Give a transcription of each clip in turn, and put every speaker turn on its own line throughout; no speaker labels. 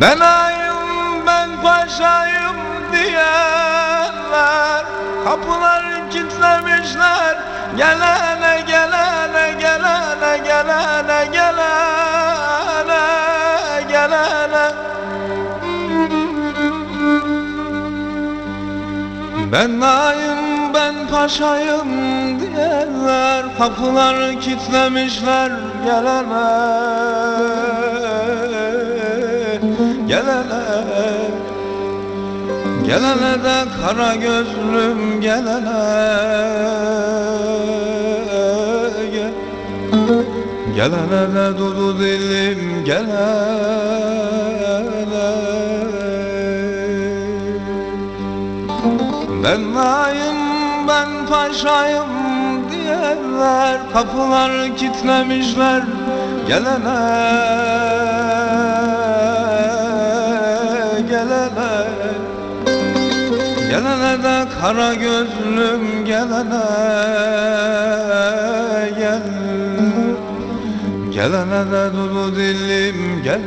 Ben ayım ben paşayım diyenler Kapıları kilitlemişler. Gel hele gel hele gel hele gel hele gel hele gel hele Ben ayım ben paşayım diyenler Kapıları kilitlemişler. Gel hele Gel hele Gel hele de kara gözlüm gel hele Gel Gel hele de dudu dilim gel hele Ben ayım ben paşayım diyenler Kapıları kilitlemişler Gel kara gözlüm gel hele Gel. Gel hele de dulu dilim gel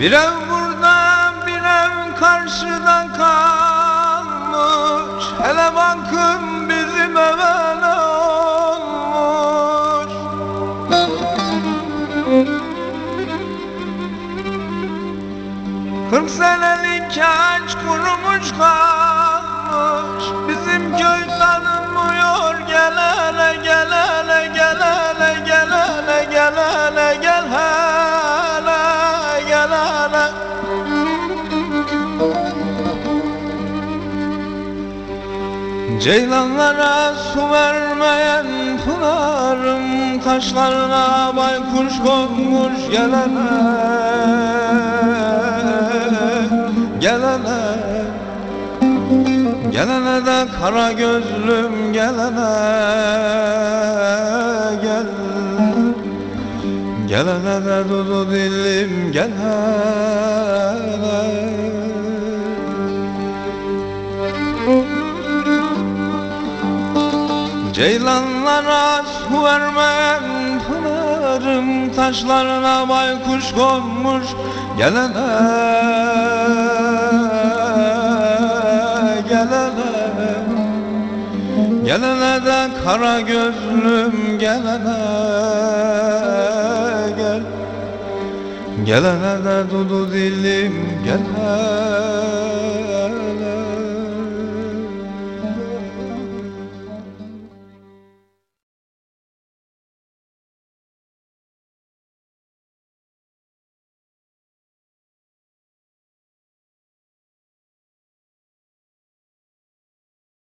Bir ev burada bir ev karşıda kalmış. Hele bakın bizim eve ne olmuş. Kırk senelik ağaç kurumuş kalmış. Bizim köy tanınmıyor Gel Ceylanlara su vermeyen pınarım Taşlarına baykuş konmuş gel hele Gel hele Gel hele de kara gözlüm gel hele Gel. Gel hele de dudu dilim gel Ceylanlara su vermeyen pınarım Taşlarına baykuş konmuş Gel hele Gel hele Gel hele de kara gözlüm gel hele Gel. Gel hele de dudu dilim gel. hele